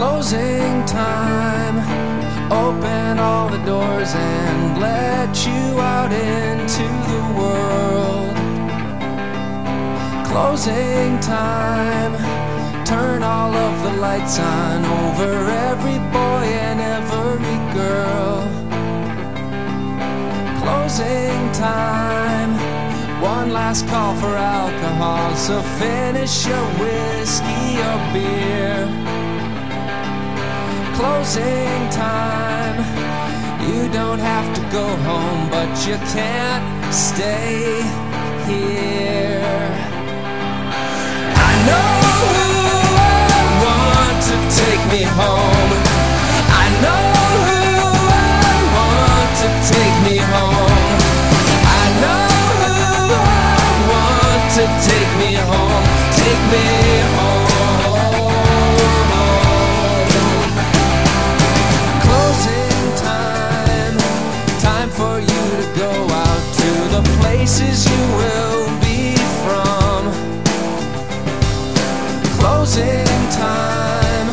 Closing time. Open all the doors and let you out into the world. Closing time. Turn all of the lights on over every boy and every girl. Closing time. One last call for alcohol, so finish your whiskey or beer. Closing time. You don't have to go home, but you can't stay here. I know places you will be from. Closing time.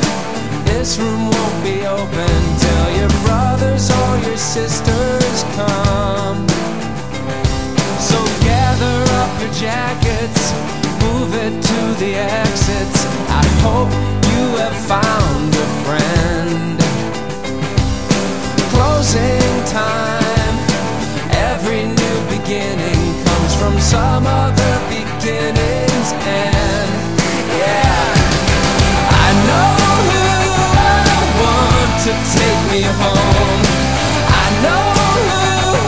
This room won't be open till your brothers or your sisters come. So gather up your jackets, move it to the exits. I hope you have found from some other beginning's end. Yeah. I know who I want to take me home. I know who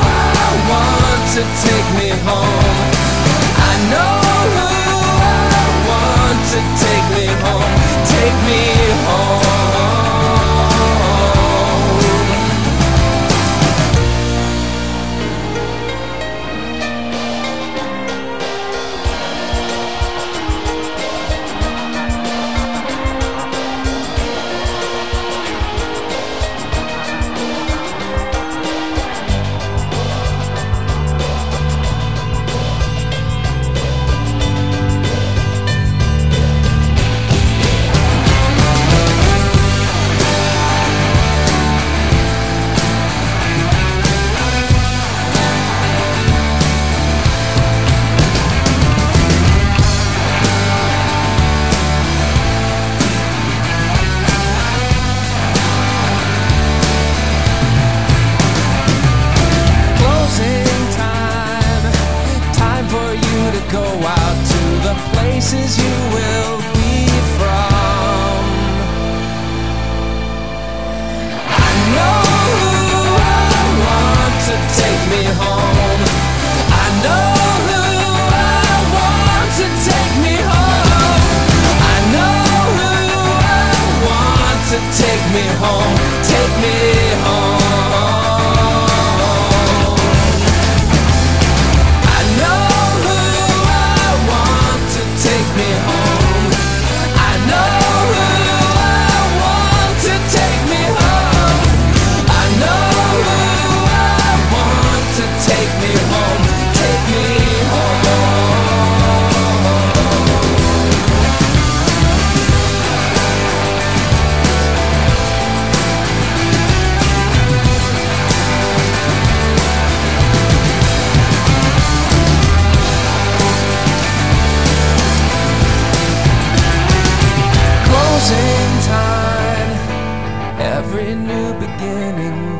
I want to take me home. Me home.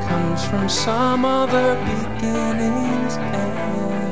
Comes from some other beginning's end.